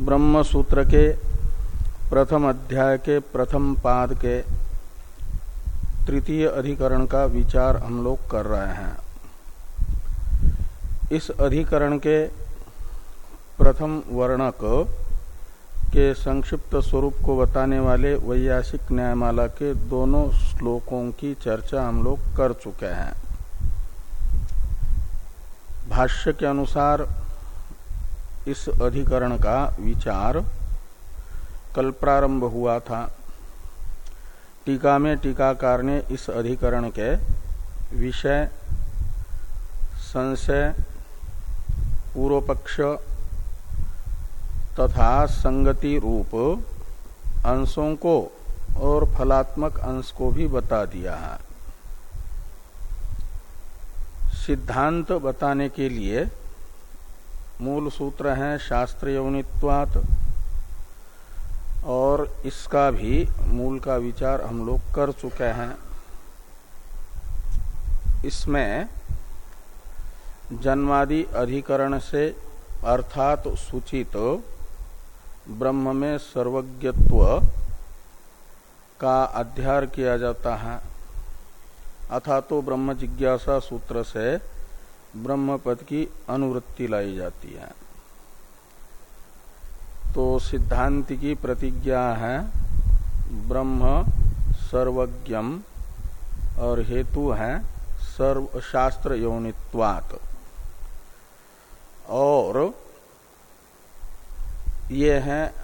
ब्रह्म सूत्र के प्रथम अध्याय के प्रथम पाद के तृतीय अधिकरण का विचार हम लोग कर रहे हैं। इस अधिकरण के प्रथम वर्णक के संक्षिप्त स्वरूप को बताने वाले वैयासिक न्यायमाला के दोनों श्लोकों की चर्चा हम लोग कर चुके हैं। भाष्य के अनुसार इस अधिकरण का विचार कल प्रारंभ हुआ था। टीका में टीकाकार ने इस अधिकरण के विषय, संशय पूर्व पक्ष तथा संगति रूप अंशों को और फलात्मक अंश को भी बता दिया है। सिद्धांत बताने के लिए मूल सूत्र है शास्त्र यौनित्वात और इसका भी मूल का विचार हम लोग कर चुके हैं। इसमें जन्मादि अधिकरण से अर्थात सूचित ब्रह्म में सर्वज्ञत्व का अध्यार किया जाता है। अथा तो ब्रह्म जिज्ञासा सूत्र से ब्रह्म पद की अनुवृत्ति लाई जाती है। तो सिद्धांत की प्रतिज्ञा है, ब्रह्म सर्वज्ञम, और हेतु है सर्व शास्त्र यौनित्वात। और ये है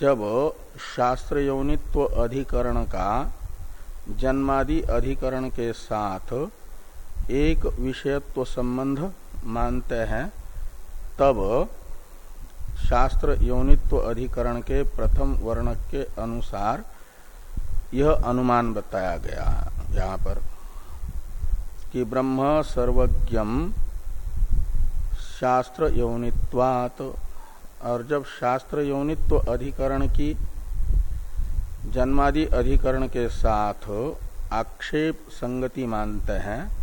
जब शास्त्र यौनित्व अधिकरण का जन्मादि अधिकरण के साथ एक विषयत्व संबंध मानते हैं, तब शास्त्र यौनित्व अधिकरण के प्रथम वर्णक के अनुसार यह अनुमान बताया गया यहाँ पर कि ब्रह्म सर्वज्ञम शास्त्र यौनित्वात, और जब शास्त्र यौनित्व अधिकरण की जन्मादि अधिकरण के साथ आक्षेप संगति मानते हैं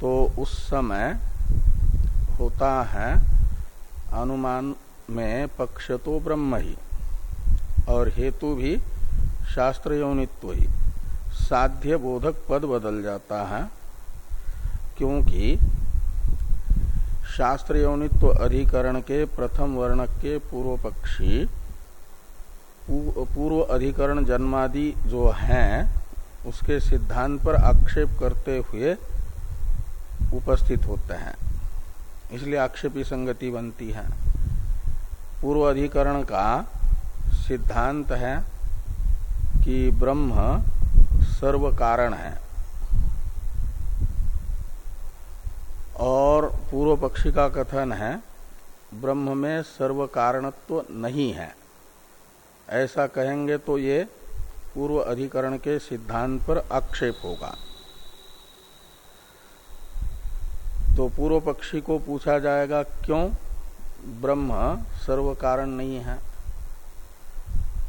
तो उस समय होता है, अनुमान में पक्ष तो ब्रह्म ही और हेतु भी शास्त्र यौनित्व ही। साध्य बोधक पद बदल जाता है, क्योंकि शास्त्र यौनित्व अधिकरण के प्रथम वर्णक के पूर्व पक्षी पूर्व अधिकरण जन्मादि जो हैं, उसके सिद्धांत पर आक्षेप करते हुए उपस्थित होते हैं। इसलिए आक्षेपी संगति बनती है। पूर्व अधिकरण का सिद्धांत है कि ब्रह्म सर्व कारण है। और पूर्व पक्षी का कथन है, ब्रह्म में सर्व कारणत्व नहीं है। ऐसा कहेंगे तो ये पूर्व अधिकरण के सिद्धांत पर आक्षेप होगा। तो पूर्व पक्षी को पूछा जाएगा, क्यों ब्रह्म सर्व कारण नहीं है?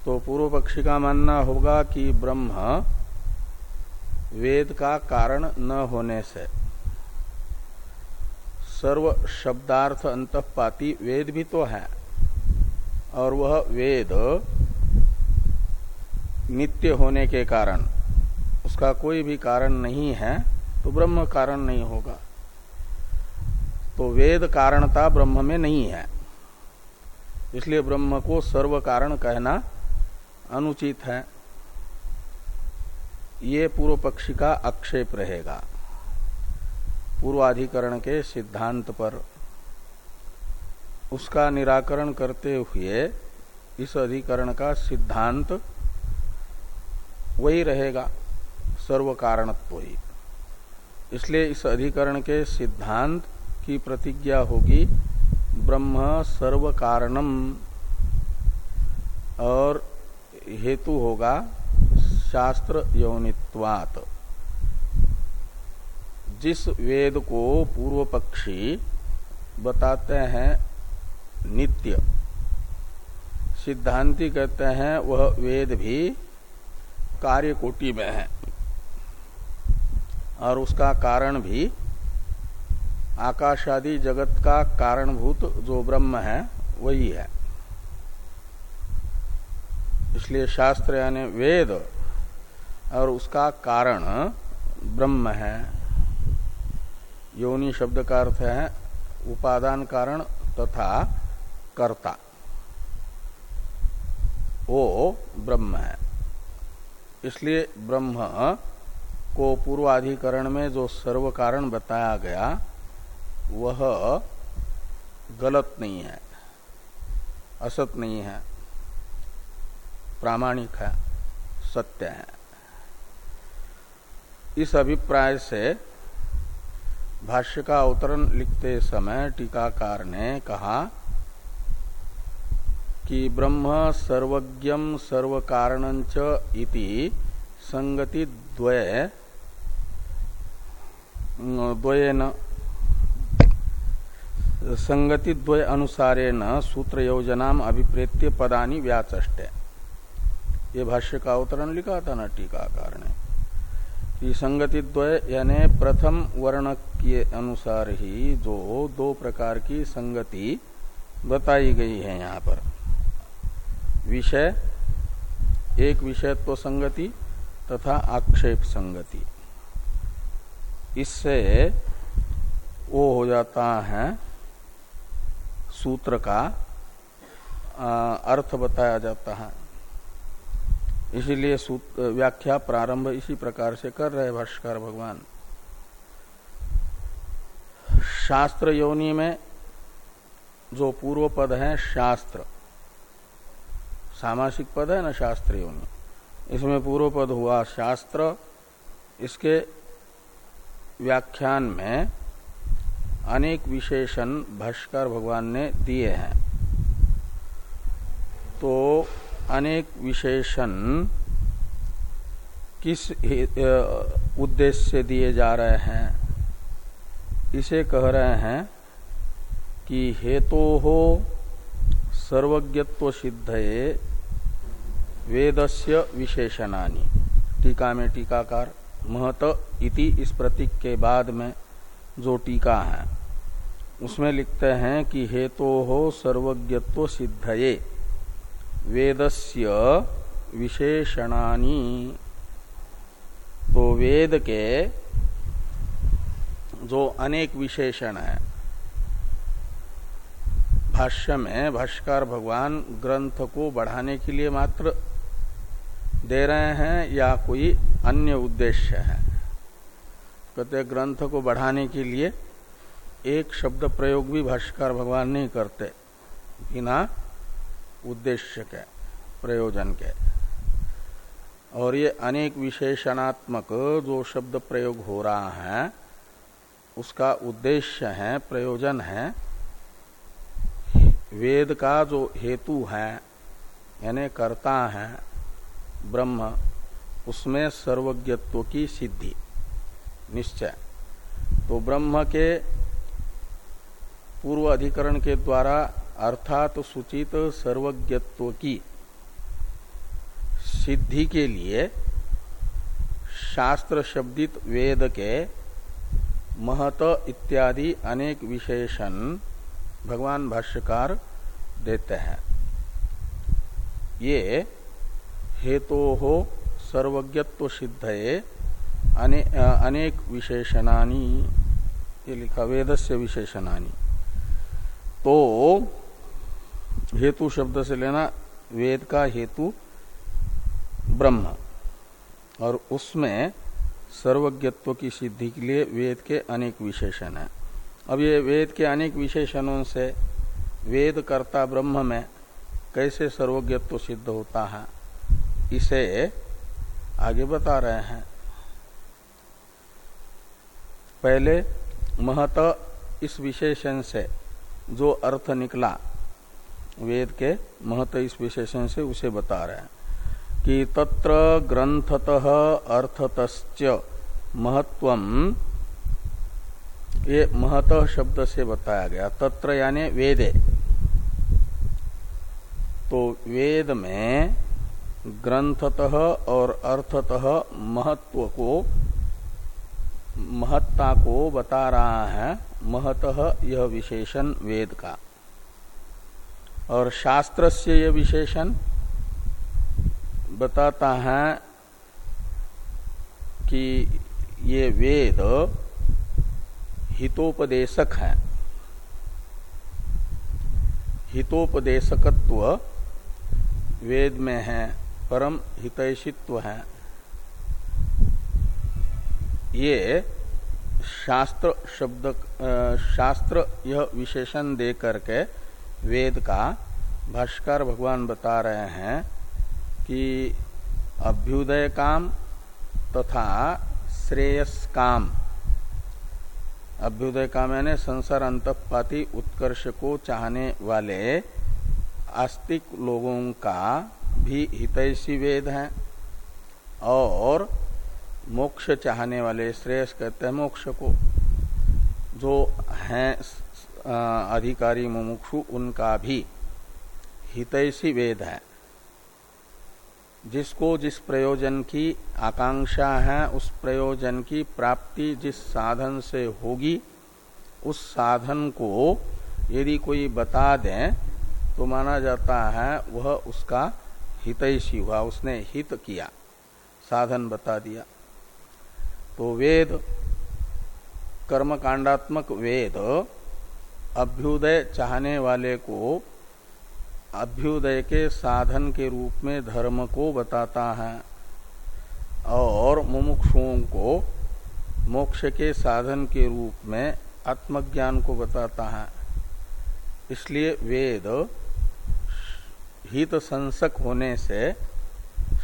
तो पूर्व पक्षी का मानना होगा कि ब्रह्म वेद का कारण न होने से सर्व शब्दार्थ अंतपाती वेद भी तो है, और वह वेद नित्य होने के कारण, उसका कोई भी कारण नहीं है तो ब्रह्म कारण नहीं होगा। तो वेद कारणता ब्रह्म में नहीं है। इसलिए ब्रह्म को सर्व कारण कहना अनुचित है। ये पूर्व पक्षी का आक्षेप रहेगा। पूर्वाधिकरण के सिद्धांत पर उसका निराकरण करते हुए इस अधिकरण का सिद्धांत वही रहेगा सर्व कारणत्व ही इसलिए इस अधिकरण के सिद्धांत की प्रतिज्ञा होगी, ब्रह्म सर्व कारणम और हेतु होगा शास्त्र यौनित्वात। जिस वेद को पूर्व पक्षी बताते हैं नित्य, सिद्धांति कहते हैं वह वेद भी कार्य कोटि में है। और उसका कारण भी आकाश आदि जगत का कारणभूत जो ब्रह्म है, वही है। इसलिए शास्त्र यानी वेद और उसका कारण ब्रह्म है। योनि शब्द का अर्थ है उपादान कारण तथा कर्ता। वो ब्रह्म है। इसलिए ब्रह्म को पूर्वाधिकरण में जो सर्व कारण बताया गया वह गलत नहीं है, असत नहीं है, प्रामाणिक है, सत्य है। इस अभिप्राय से भाष्य का अवतरण लिखते समय टीकाकार ने कहा कि ब्रह्म सर्वज्ञम सर्व कारणच इति संगति द्वय द्वयन संगति द्वय अनुसारेण सूत्र योजनाम अभिप्रेत्य पदानी व्याचष्ट। ये भाष्य का अवतरण लिखा था ना टीकाकार ने संगति द्वय यानी प्रथम वर्ण के अनुसार ही जो दो प्रकार की संगति बताई गई है यहाँ पर। विषय, एक विषय तो संगति तथा आक्षेप संगति। इससे वो हो जाता है सूत्र का अर्थ बताया जाता है। इसीलिए व्याख्या प्रारंभ इसी प्रकार से कर रहे भाष्कर भगवान। शास्त्र योनि में जो पूर्व पद है, शास्त्र। सामासिक पद है ना शास्त्र योनि? इसमें पूर्व पद हुआ शास्त्र। इसके व्याख्यान में अनेक विशेषण भाष्कर भगवान ने दिए हैं। तो अनेक विशेषण किस उद्देश्य से दिए जा रहे हैं? इसे कह रहे हैं कि हेतो हो सर्वज्ञत्व सिद्धये वेदस्य विशेषणानि। टीका में टीकाकार महत इति इस प्रतीक के बाद में जो टीका है, उसमें लिखते हैं कि हेतो हो सर्वज्ञत्व सिद्धये, वेदस्य विशेषणानी। तो वेद के जो अनेक विशेषण है, भाष्य में भाष्कर भगवान ग्रंथ को बढ़ाने के लिए मात्र दे रहे हैं या कोई अन्य उद्देश्य है? कहते ग्रंथ को बढ़ाने के लिए एक शब्द प्रयोग भी भाष्कर भगवान नहीं करते, बिना उद्देश्य के, प्रयोजन के। और ये अनेक विशेषणात्मक जो शब्द प्रयोग हो रहा है, उसका उद्देश्य है, प्रयोजन है, वेद का जो हेतु है, यानी कर्ता है, ब्रह्म, उसमें सर्वज्ञत्व की सिद्धि। निश्चय। तो ब्रह्म के पूर्व अधिकरण के द्वारा अर्थात सूचित सर्वज्ञत्व की सिद्धि के लिए शास्त्र शब्दित वेद के महत इत्यादि अनेक विशेषण भगवान भाष्यकार देते हैं। ये हेतो हो सर्वज्ञत्व सिद्धये अने, अनेक विशेषणानी ये लिखा वेद से विशेषणानी। तो हेतु शब्द से लेना वेद का हेतु ब्रह्म। और उसमें सर्वज्ञत्व की सिद्धि के लिए वेद के अनेक विशेषण है। अब ये वेद के अनेक विशेषणों से वेद कर्ता ब्रह्म में कैसे सर्वज्ञत्व सिद्ध होता है इसे आगे बता रहे हैं। पहले महत इस विशेषण से जो अर्थ निकला, वेद के महत इस विशेषण से उसे बता रहे हैं कि तत्र ग्रंथतः अर्थतश्च महत्वम ये महत शब्द से बताया गया। तत्र यानी वेदे। तो वेद में ग्रंथतः और अर्थतः महत्व को महत्ता को बता रहा है, महत यह विशेषण वेद का। और शास्त्र से यह विशेषण बताता है कि ये वेद हितोपदेशक है। हितोपदेशकत्व वेद में है, परम हितैषित्व है। ये शास्त्र शब्द शास्त्र यह विशेषण दे करके वेद का भाष्कर भगवान बता रहे हैं कि अभ्युदय काम तथा श्रेयस काम। अभ्युदय काम यानी संसार अंतपाती उत्कर्ष को चाहने वाले आस्तिक लोगों का भी हितैषी वेद है और मोक्ष चाहने वाले श्रेयस कहते हैं मोक्ष को। जो हैं अधिकारी मुमुक्षु, उनका भी हितैषी वेद है। जिसको जिस प्रयोजन की आकांक्षा है, उस प्रयोजन की प्राप्ति जिस साधन से होगी, उस साधन को यदि कोई बता दें तो माना जाता है वह उसका हितैषी हुआ, उसने हित किया, साधन बता दिया। तो वेद, कर्मकांडात्मक वेद, अभ्युदय चाहने वाले को अभ्युदय के साधन के रूप में धर्म को बताता है और मुमुक्षुओं को मोक्ष के साधन के रूप में आत्मज्ञान को बताता है। इसलिए वेद हित संसक होने से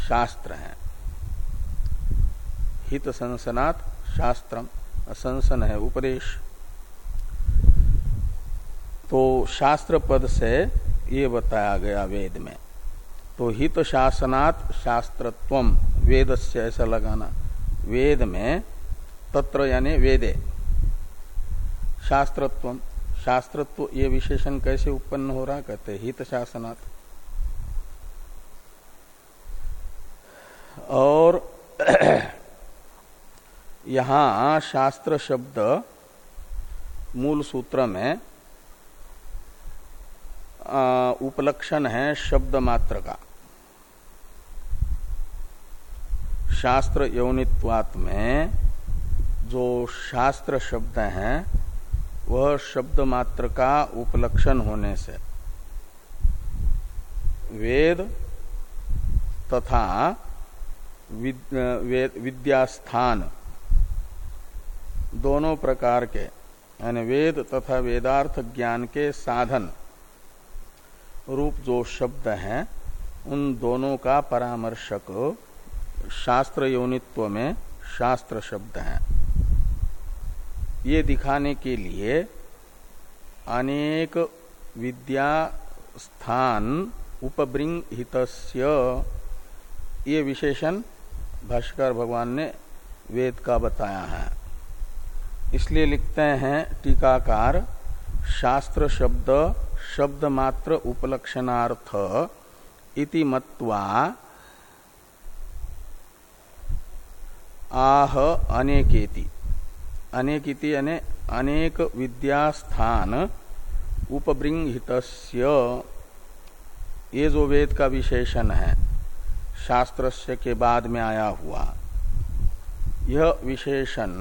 शास्त्र है। हित संसनात् शास्त्रम। संसन है उपदेश। तो शास्त्र पद से ये बताया गया वेद में। तो हित शासनात् शास्त्रत्व वेद से ऐसा लगाना। वेद में तत्र यानी वेदे। शास्त्रत्व शास्त्रत्व ये विशेषण कैसे उत्पन्न हो रहा कहते हित शासनात् और यहाँ शास्त्र शब्द मूल सूत्र में उपलक्षण है शब्द मात्र का। शास्त्र यौनित्वात में जो शास्त्र शब्द है, वह शब्द मात्र का उपलक्षण होने से वेद तथा विद्यास्थान दोनों प्रकार के, यानी वेद तथा वेदार्थ ज्ञान के साधन रूप जो शब्द हैं, उन दोनों का परामर्शक शास्त्र योनित्व में शास्त्र शब्द है। ये दिखाने के लिए अनेक विद्या स्थान उपब्रिंग हितस्य ये विशेषण भाष्कर भगवान ने वेद का बताया है। इसलिए लिखते हैं टीकाकार, शास्त्र शब्द शब्द मात्र उपलक्षणार्थ, इति मत्वा आह अनेकेति। अनेकिति यानी अनेक विद्यास्थान उपबृंहित ये जो वेद का विशेषण है शास्त्र के बाद में आया हुआ, यह विशेषण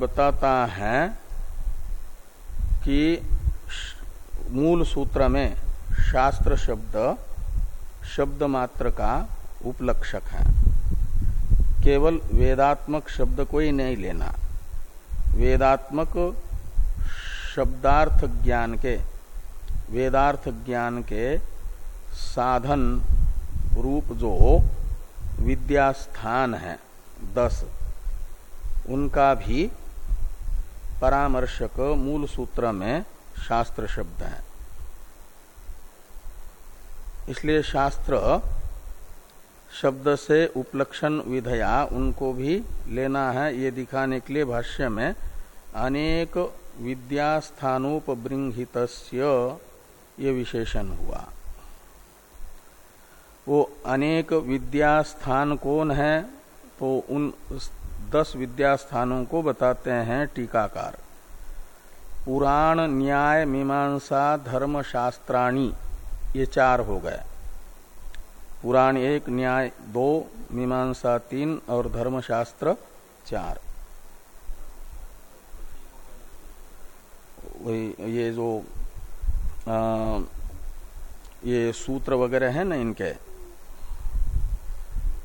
बताता है कि मूल सूत्र में शास्त्र शब्द शब्द मात्र का उपलक्षक है। केवल वेदात्मक शब्द को ही नहीं लेना। वेदात्मक शब्दार्थ ज्ञान के, वेदार्थ ज्ञान के साधन रूप जो विद्यास्थान है, दस। उनका भी परामर्शक मूल सूत्र में शास्त्र शब्द है। इसलिए शास्त्र शब्द से उपलक्षण विधया उनको भी लेना है। ये दिखाने के लिए भाष्य में अनेक विद्यास्थानोपबृंहित ये विशेषण हुआ। वो अनेक विद्यास्थान कौन है? तो उन दस विद्यास्थानों को बताते हैं टीकाकार। पुराण न्याय मीमांसा धर्म शास्त्राणी ये चार हो गए। पुराण एक न्याय दो मीमांसा तीन और धर्मशास्त्र चार। ये जो आ, ये सूत्र वगैरह है ना इनके?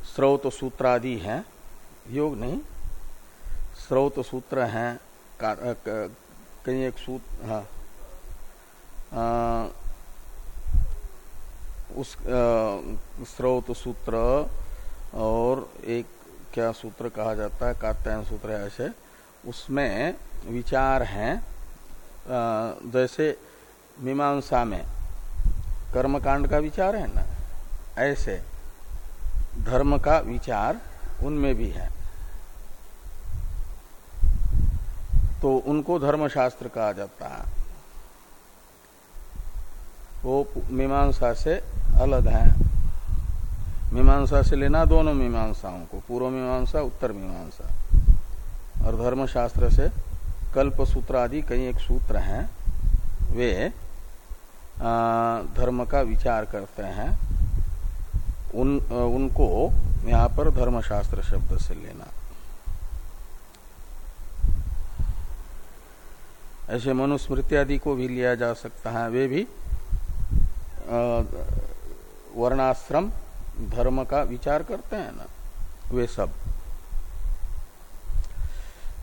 स्रोत सूत्रादि हैं। योग नहीं? स्रोत सूत्र हैं कहीं एक सूत्र हाँ। उस स्रोत सूत्र और एक क्या सूत्र कहा जाता है, कात्यायन सूत्र है ऐसे। उसमें विचार हैं जैसे मीमांसा में, कर्मकांड का विचार है ना? ऐसे, धर्म का विचार उनमें भी है। तो उनको धर्मशास्त्र कहा जाता है। वो मीमांसा से अलग है। मीमांसा से लेना दोनों मीमांसाओं को, पूर्व मीमांसा, उत्तर मीमांसा। और धर्मशास्त्र से कल्प सूत्र आदि कई एक सूत्र हैं। वे धर्म का विचार करते हैं। उन, उनको यहाँ पर धर्मशास्त्र शब्द से लेना। ऐसे मनुस्मृति आदि को भी लिया जा सकता है। वे भी वर्णाश्रम, धर्म का विचार करते हैं ना, वे सब।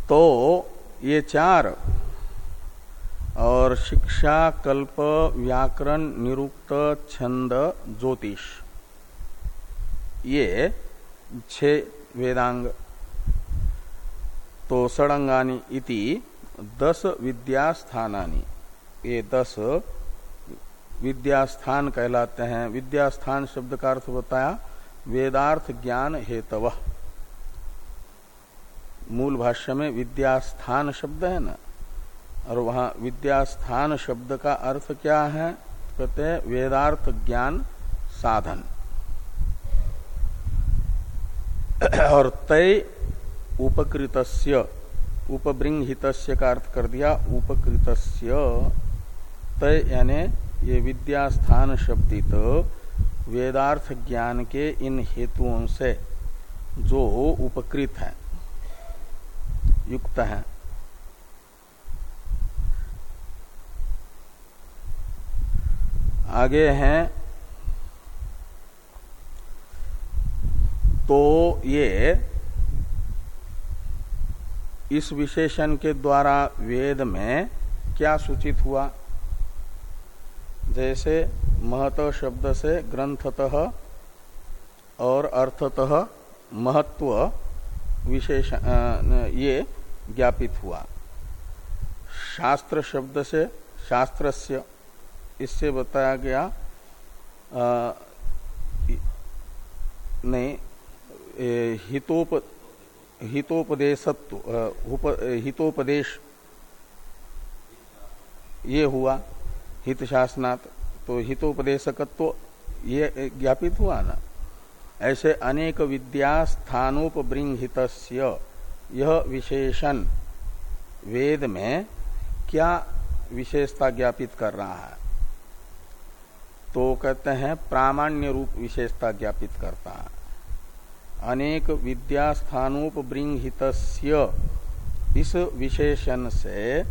तो ये चार, और शिक्षा, कल्प, व्याकरण, निरुक्त, छंद, ज्योतिष, ये छे वेदांग तो सड़ंगानी इति दस विद्यास्थानी ये दस विद्यास्थान कहलाते हैं। विद्यास्थान शब्द का अर्थ बताया वेदार्थ ज्ञान हेतव। मूल भाष्य में विद्यास्थान शब्द है ना? और वहाँ विद्यास्थान शब्द का अर्थ क्या है? कहते हैं वेदार्थ ज्ञान साधन। और तय उपकृतस्य उपबृंहित का अर्थ कर दिया उपकृत तय यानी ये विद्यास्थान शब्दित वेदार्थ ज्ञान के इन हेतुओं से जो उपकृत है। युक्त है। आगे हैं। तो ये इस विशेषण के द्वारा वेद में क्या सूचित हुआ? जैसे महत शब्द से ग्रंथतः और अर्थतः महत्व विशेष ये ज्ञापित हुआ। शास्त्र शब्द से शास्त्रस्य इससे बताया गया आ, नहीं हितोप हितोपदेशत्व हितोपदेश। ये हुआ हित शासनात् तो हितोपदेशकत्व ये ज्ञापित हुआ ना? ऐसे अनेक विद्या स्थानोपृंहित यह विशेषण वेद में क्या विशेषता ज्ञापित कर रहा है? तो कहते हैं प्रामाण्य रूप विशेषता ज्ञापित करता है। अनेक विद्या इस विशेषण से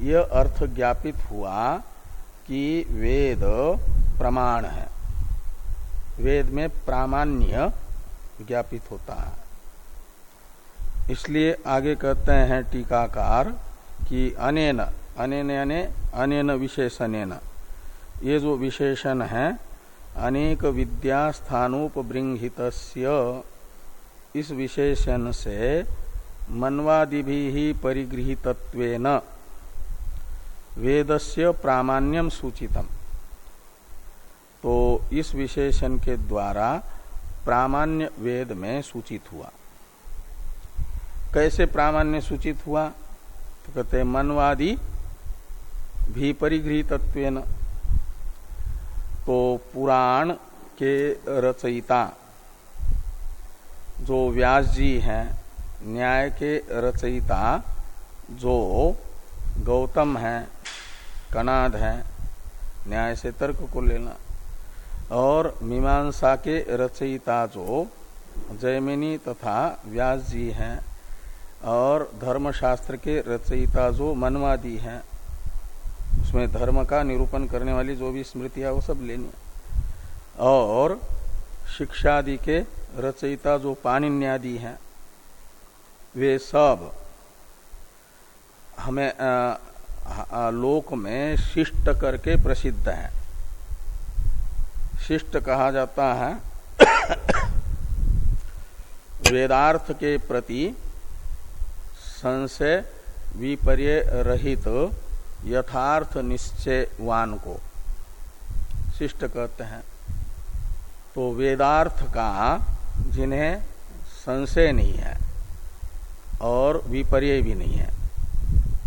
यह अर्थ ज्ञापित हुआ कि वेद प्रमाण है। वेद में प्रामाण्य ज्ञापित होता है। इसलिए आगे कहते हैं टीकाकार कि अनेन अनेन अने अनेन विशेषण ये जो विशेषण है, अनेक विद्या स्थानोपृंहित इस विशेषण से मनवादि ही परिगृहितत्वेन वेदस्य प्रामाण्यम सूचितम। तो इस विशेषण के द्वारा प्रामाण्य वेद में सूचित हुआ। कैसे प्रामाण्य सूचित हुआ? तो कहते मनवादी भी परिगृहित तो पुराण के रचयिता जो व्यास जी हैं, न्याय के रचयिता, जो गौतम हैं, कनाद हैं, न्याय से तर्क को लेना। और मीमांसा के रचयिता जो जयमिनी तथा व्यास जी हैं, और धर्मशास्त्र के रचयिता जो मनवादी हैं, उसमें धर्म का निरूपण करने वाली जो भी स्मृतियाँ वो सब लेनी और शिक्षादि के रचयिता जो पानिन्यादि हैं वे सब हमें आ, आ, लोक में शिष्ट करके प्रसिद्ध हैं। शिष्ट कहा जाता है वेदार्थ के प्रति संशय विपर्य रहित यथार्थ निश्चयवान को शिष्ट कहते हैं। तो वेदार्थ का जिन्हें संशय नहीं है और विपर्य भी नहीं है,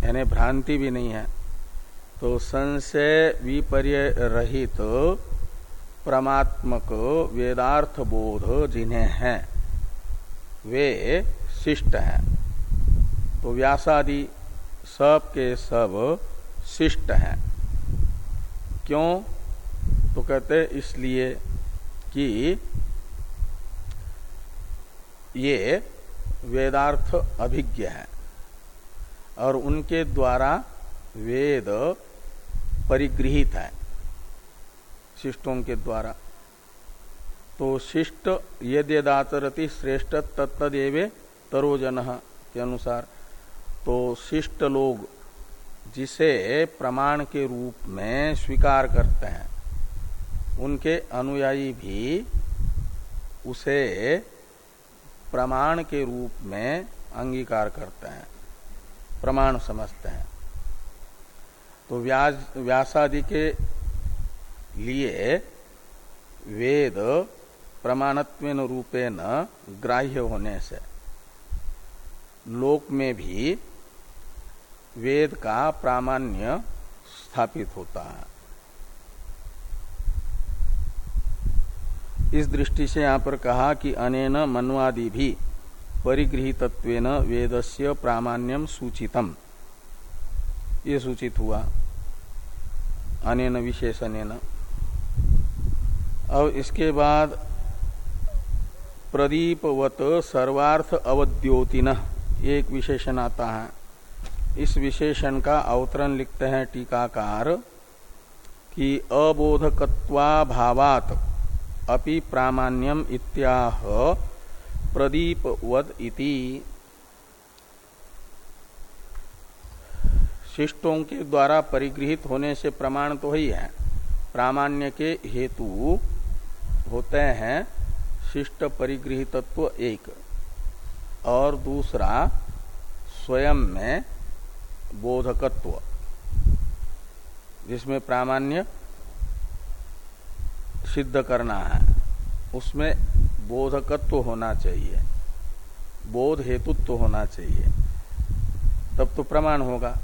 यानी भ्रांति भी नहीं है तो संशय विपर्य रहित तो परमात्मक वेदार्थ बोध जिन्हें हैं, वे शिष्ट हैं। तो व्यासादि सब के सब शिष्ट हैं। क्यों? तो कहते इसलिए कि ये वेदार्थ अभिज्ञ है और उनके द्वारा वेद परिगृहित है, शिष्टों के द्वारा। तो शिष्ट यद यदाचरति श्रेष्ठ तत्तदेवे तरोजन के अनुसार। तो शिष्ट लोग जिसे प्रमाण के रूप में स्वीकार करते हैं, उनके अनुयायी भी उसे प्रमाण के रूप में अंगीकार करते हैं, प्रमाण समझते हैं। तो व्यास व्यासादि के लिए वेद प्रमाणत्व रूपेण ग्राह्य होने से लोक में भी वेद का प्रामाण्य स्थापित होता है। इस दृष्टि से यहाँ पर कहा कि अनेन मनवादि भी परिगृहितत्व वेदस्य प्रामाण्यम सूचितम। ये सूचित हुआ। अनेन विशेषण अब इसके बाद प्रदीपवत सर्वार्थ अवद्योतिन एक विशेषण आता है। इस विशेषण का अवतरण लिखते हैं टीकाकार कि अबोधकत्वा भावात अपि प्रामाण्यम इत्याह प्रदीपवद इति। शिष्टों के द्वारा परिगृहित होने से प्रमाण तो ही है। प्रामाण्य के हेतु होते हैं शिष्ट परिगृहितत्व एक। और दूसरा, स्वयं में बोधकत्व, जिसमें प्रामाण्य सिद्ध करना है, उसमें बोधकत्व होना चाहिए, बोध हेतुत्व होना चाहिए। तब तो प्रमाण होगा।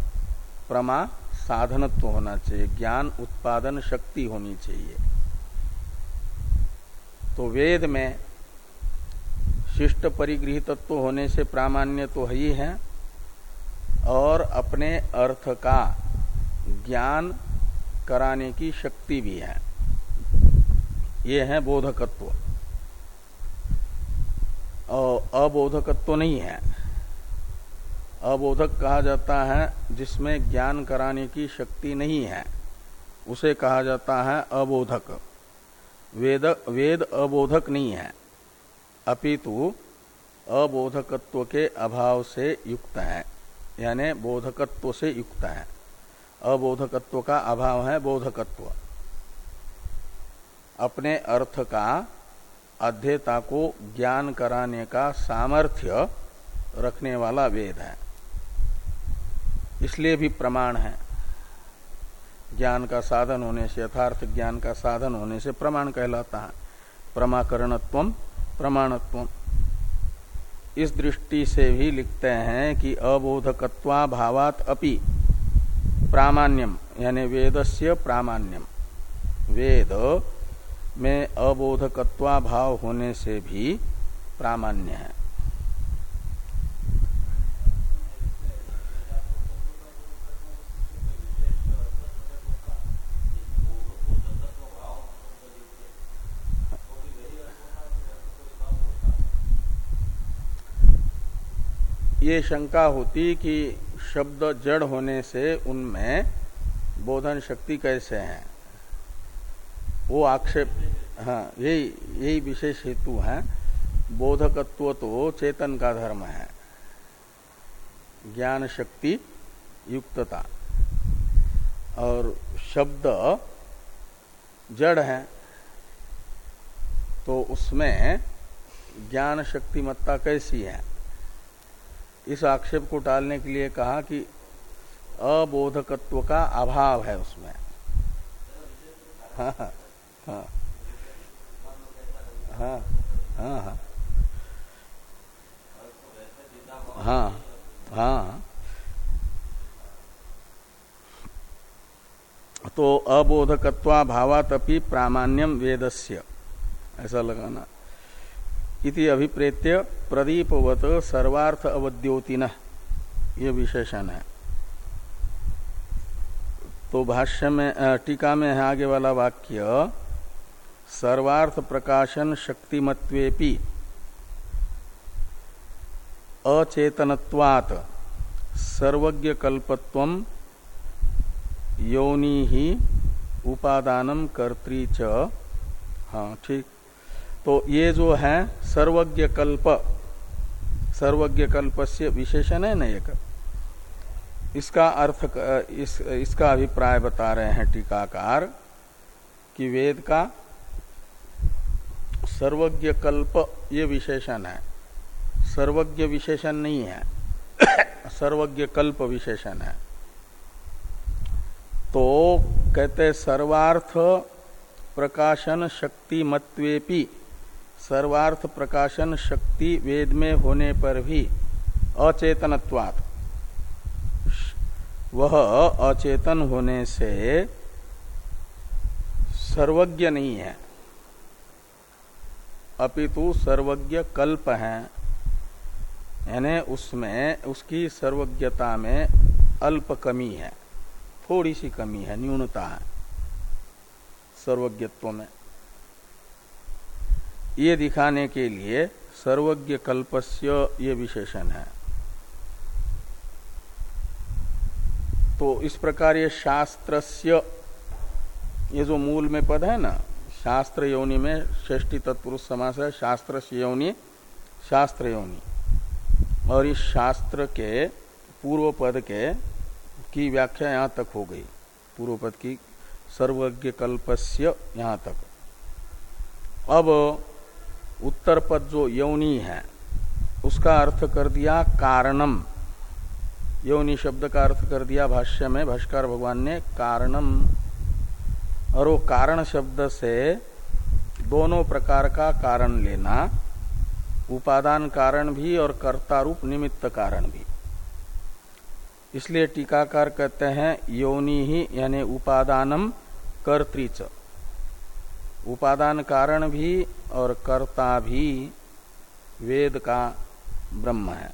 प्रमा साधनत्व होना चाहिए, ज्ञान उत्पादन शक्ति होनी चाहिए। तो वेद में शिष्ट परिगृहितत्व होने से प्रामाण्य तो है ही है, और अपने अर्थ का ज्ञान कराने की शक्ति भी है। ये है बोधकत्व। और अबोधकत्व नहीं है। अबोधक कहा जाता है, जिसमें ज्ञान कराने की शक्ति नहीं है। उसे कहा जाता है अबोधक। वेद वेद अबोधक नहीं है। अपितु अबोधकत्व के अभाव से युक्त है। यानी बोधकत्व से युक्त है। अबोधकत्व का अभाव है बोधकत्व। अपने अर्थ का अध्येता को ज्ञान कराने का सामर्थ्य रखने वाला वेद है। इसलिए भी प्रमाण है। ज्ञान का साधन होने से, यथार्थ ज्ञान का साधन होने से प्रमाण कहलाता है। प्रमाकरणत्व, प्रमाणत्व। इस दृष्टि से भी लिखते हैं कि अबोधकत्वा भावात अपि प्रामाण्यम यानी वेदस्य प्रामाण्यम वेद में अबोधकत्वा भाव होने से भी प्रामाण्य है। ये शंका होती कि शब्द जड़ होने से उनमें बोधन शक्ति कैसे हैं? वो आक्षेप हाँ यही यही विशेष हेतु है। बोधकत्व तो चेतन का धर्म है। ज्ञान शक्ति, युक्तता। और शब्द जड़ है तो उसमें ज्ञान शक्तिमत्ता कैसी है? इस आक्षेप को टालने के लिए कहा कि अबोधकत्व का अभाव है उसमें। हाँ हाँ। हाँ हाँ हाँ। हाँ हाँ। तो अबोधकत्वा भावातपि प्रामाण्यम वेदस्य। ऐसा लगाना। इति अभिप्रेत्य प्रदीपवत सर्वार्थ अवद्योतिन। ये विशेषण है। तो भाष्य में टीका में है आगे वाला वाक्य। सर्वार्थ प्रकाशन शक्तिमत्वेपि अचेतनत्वात् सर्वज्ञ कल्पत्वम योनि ही उपादानम कर्त्री च। हाँ ठीक। तो ये जो है सर्वज्ञ कल्प सर्वज्ञ कल्प से विशेषण है न एक इसका अर्थ इस, इसका अभिप्राय बता रहे हैं टीकाकार कि वेद का सर्वज्ञ कल्प, ये विशेषण है। सर्वज्ञ विशेषण नहीं है। सर्वज्ञ कल्प विशेषण है। तो कहते सर्वार्थ प्रकाशन शक्ति मत्वेपी, सर्वार्थ प्रकाशन शक्ति वेद में होने पर भी अचेतनत्वात्। वह अचेतन होने से सर्वज्ञ नहीं है। अपितु सर्वज्ञ कल्प है। यानी उसमें, उसकी सर्वज्ञता में अल्प कमी है। थोड़ी सी कमी है, न्यूनता है। सर्वज्ञत्व में। ये दिखाने के लिए सर्वज्ञ कल्पस्य ये विशेषण है। तो इस प्रकार ये शास्त्रस्य, ये जो मूल में पद है ना शास्त्र योनि में षष्टी तत्पुरुष समास है शास्त्र योनि शास्त्र योनि और इस शास्त्र के पूर्व पद के की व्याख्या यहाँ तक हो गई। पूर्व पद की सर्वज्ञ कल्पस्य यहाँ तक। अब उत्तर पद जो यौनी है, उसका अर्थ कर दिया कारणम। यौनी शब्द का अर्थ कर दिया भाष्य में, भाष्कर भगवान ने कारणम। और वो कारण शब्द से दोनों प्रकार का कारण लेना, उपादान कारण भी और कर्तारूप निमित्त कारण भी। इसलिए टीकाकार कहते हैं, योनि ही यानी उपादानम कर्तृच उपादान कारण भी और कर्ता भी वेद का ब्रह्म है।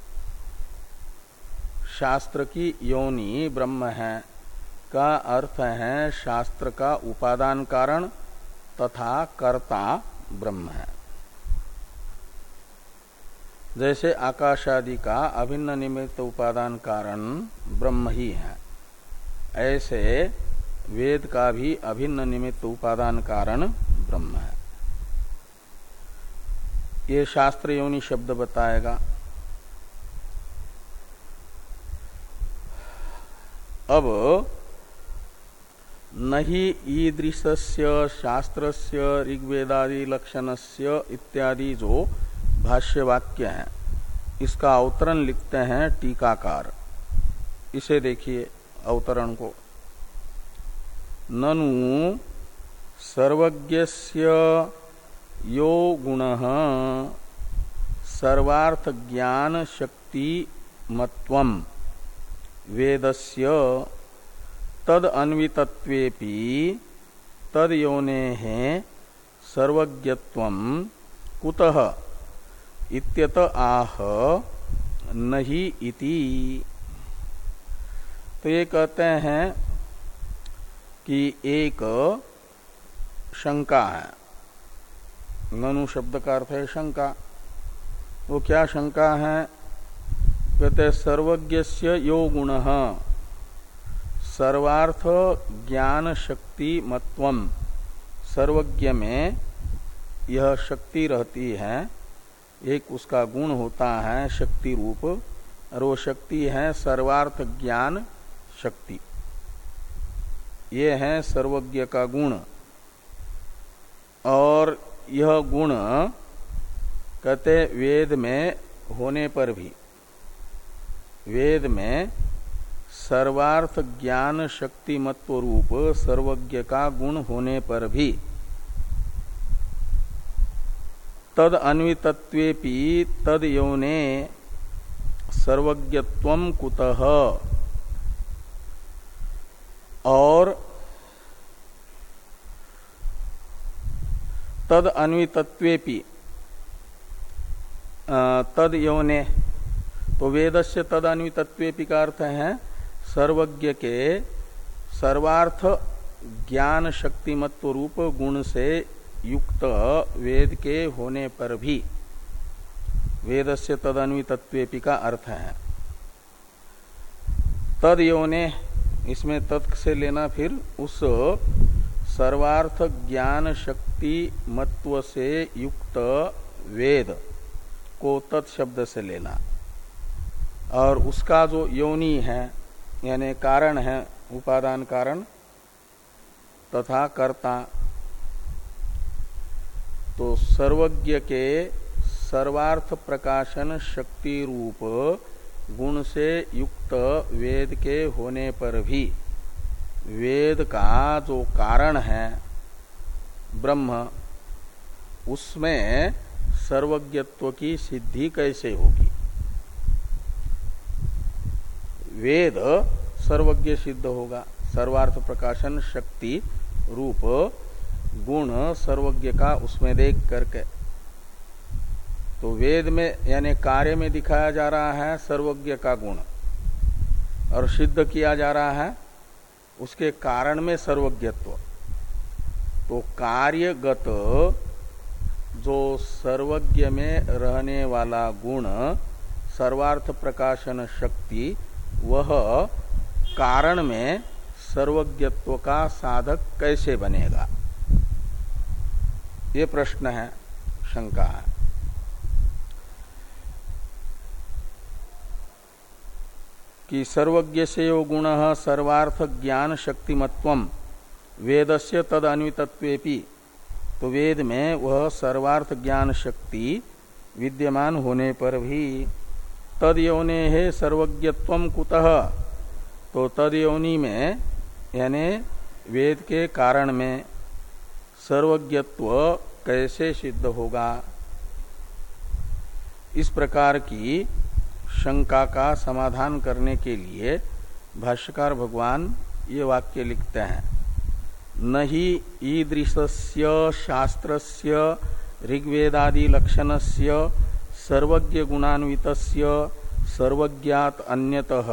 शास्त्र की योनि ब्रह्म है। का अर्थ है शास्त्र का उपादान कारण तथा कर्ता ब्रह्म है। जैसे आकाशादि का अभिन्न निमित्त उपादान कारण ब्रह्म ही है, ऐसे वेद का भी अभिन्न निमित्त उपादान कारण ब्रह्म है। ये शास्त्र योनि शब्द बताएगा। अब नहीं ईदृशस्य, शास्त्रस्य ऋग्वेदादि लक्षणस्य इत्यादि जो भाष्य वाक्य है, इसका अवतरण लिखते हैं टीकाकार। इसे देखिए अवतरण को। ननु सर्वज्ञस्य यो गुण सर्वार्थ ज्ञान शक्ति मत्व वेदस्य तद अन्वितत्वेपि तद योने सर्वज्ञत्व कुतः? इत्यत आह, नहीं इति। तो ये कहते हैं कि एक शंका है। ननु शब्द का अर्थ है शंका। वो क्या शंका है? कहते सर्वज्ञ यो गुण। सर्वार्थ ज्ञान शक्ति मत्वम सर्वज्ञ में यह शक्ति रहती है, एक उसका गुण होता है शक्ति रूप, और वो शक्ति है सर्वार्थ ज्ञान शक्ति। ये है सर्वज्ञ का गुण। और यह गुण कहते वेद में होने पर भी, वेद में सर्वार्थ ज्ञान शक्ति मत्व रूप सर्वज्ञ का गुण होने पर भी तद अन्वितत्वेपि तद यौने सर्वज्ञत्व कुतः। और तद अन्वितत्वेपि तद यौने तो वेद से तद अन्वितत्वेपि का अर्थ है सर्वज्ञ के सर्वार्थ ज्ञान शक्तिमत्व रूप गुण से युक्त वेद के होने पर भी वेद से तदन्वितत्वेपि का अर्थ है। तद योने, इसमें तत् से लेना फिर उस सर्वार्थ ज्ञान शक्ति मत्व से युक्त वेद को तत्शब्द से लेना। और उसका जो योनि है यानी कारण है, उपादान कारण, तथा कर्ता। तो सर्वज्ञ के सर्वार्थ प्रकाशन शक्ति रूप गुण से युक्त वेद के होने पर भी, वेद का जो कारण है, ब्रह्म, उसमें सर्वज्ञत्व की सिद्धि कैसे होगी? वेद सर्वज्ञ सिद्ध होगा। सर्वार्थ प्रकाशन शक्ति रूप गुण सर्वज्ञ का उसमें देख करके। तो वेद में, यानी कार्य में दिखाया जा रहा है सर्वज्ञ का गुण। और सिद्ध किया जा रहा है उसके कारण में सर्वज्ञत्व। तो कार्यगत जो सर्वज्ञ में रहने वाला गुण, सर्वार्थ प्रकाशन शक्ति वह कारण में सर्वज्ञत्व का साधक कैसे बनेगा? ये प्रश्न है, शंका है। कि सर्वज्ञ से यो गुण सर्वार्थ ज्ञान शक्तिमत्व वेद से तद तो वेद में वह सर्वार्थ ज्ञान शक्ति विद्यमान होने पर भी तद यौने है सर्वज्ञत्व कुतः? तो तद यौनी में, यानी वेद के कारण में, सर्वज्ञत्व कैसे सिद्ध होगा? इस प्रकार की शंका का समाधान करने के लिए भाष्यकार भगवान ये वाक्य लिखते हैं। न ही ईदृशस्य शास्त्रस्य ऋग्वेदादि लक्षणस्य सर्वज्ञ गुणान्वित सर्वज्ञात अन्यतः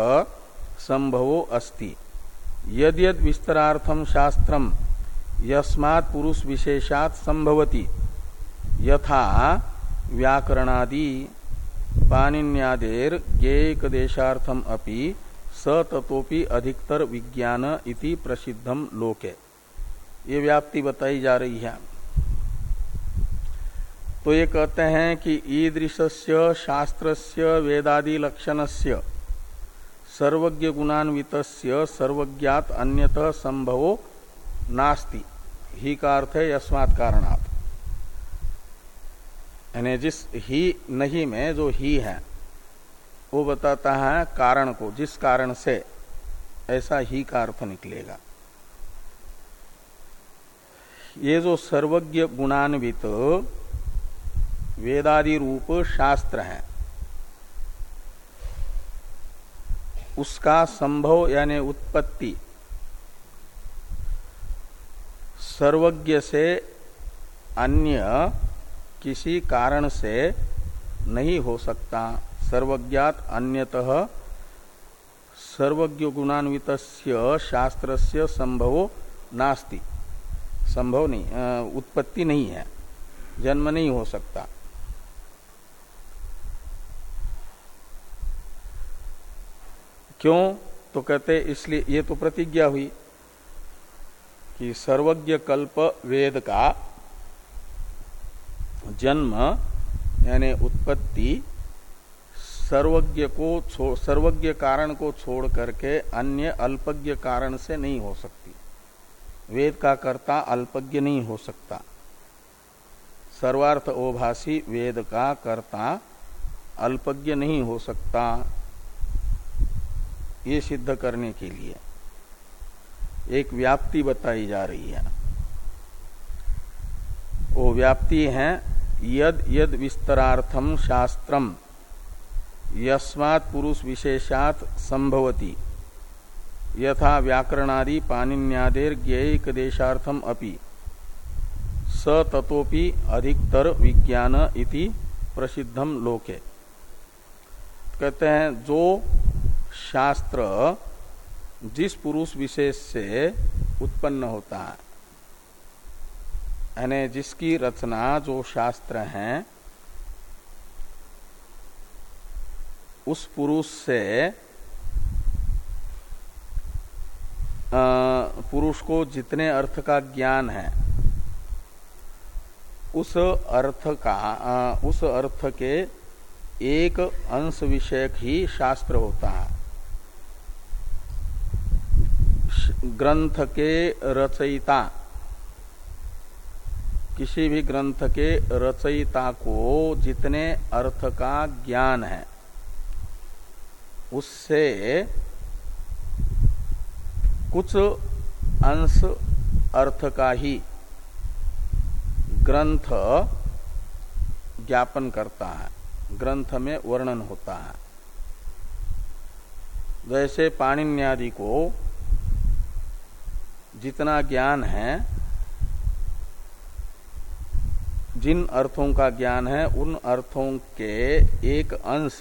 संभवो अस्ति। यद्यद विस्तरार्थम शास्त्रम यस्मात् पुरुष विशेषात संभवती। यथा व्याकरणादि पाणिन्यादेर ज्ञेक देशार्थम अपि सततोपि अधिकतर विज्ञान इति प्रसिद्धम लोके। ये व्याप्ति बताई जा रही है। तो ये कहते हैं कि ईदृश्य शास्त्रस्य वेदादि लक्षणस्य सर्वज्ञ गुणान्वित सर्वज्ञात अन्यत संभवो नास्ति। ही का अर्थ है यस्मात् कारणात्। यानी जिस ही नहीं में जो ही है, वो बताता है कारण को, जिस कारण से ऐसा ही का अर्थ निकलेगा। ये जो सर्वज्ञ गुणान्वित वेदादि रूप शास्त्र है। उसका संभव यानी उत्पत्ति सर्वज्ञ से अन्य किसी कारण से नहीं हो सकता। सर्वज्ञात अन्यतः सर्वज्ञ गुणान्वित शास्त्र से संभव नास्ति। संभव नहीं उत्पत्ति नहीं है। जन्म नहीं हो सकता। क्यों? तो कहते, इसलिए ये तो प्रतिज्ञा हुई कि सर्वज्ञ कल्प वेद का जन्म, यानी उत्पत्ति, सर्वज्ञ को सर्वज्ञ कारण को छोड़ करके अन्य अल्पज्ञ कारण से नहीं हो सकती। वेद का कर्ता अल्पज्ञ नहीं हो सकता। सर्वार्थ ओभासी वेद का कर्ता अल्पज्ञ नहीं हो सकता। ये सिद्ध करने के लिए एक व्याप्ति बताई जा रही है। वो व्याप्ति है, यद यद विस्तरार्थम शास्त्रम, यस्मात् पुरुष विशेषात संभवती। यथा व्याकरणादि पाणिन्यादेर ज्ञेयक देशार्थम अपि, स ततोपि अधिकतर विज्ञान इति प्रसिद्धम लोके। कहते हैं, जो शास्त्र जिस पुरुष विशेष से उत्पन्न होता है, यानी जिसकी रचना जो शास्त्र हैं, उस पुरुष से पुरुष को जितने अर्थ का ज्ञान है, उस अर्थ का उस अर्थ के एक अंश विषयक ही शास्त्र होता है। ग्रंथ के रचयिता। किसी भी ग्रंथ के रचयिता को जितने अर्थ का ज्ञान है, उससे कुछ अंश अर्थ का ही ग्रंथ ज्ञापन करता है, ग्रंथ में वर्णन होता है। जैसे पाणिन्यादि को जितना ज्ञान है, जिन अर्थों का ज्ञान है, उन अर्थों के एक अंश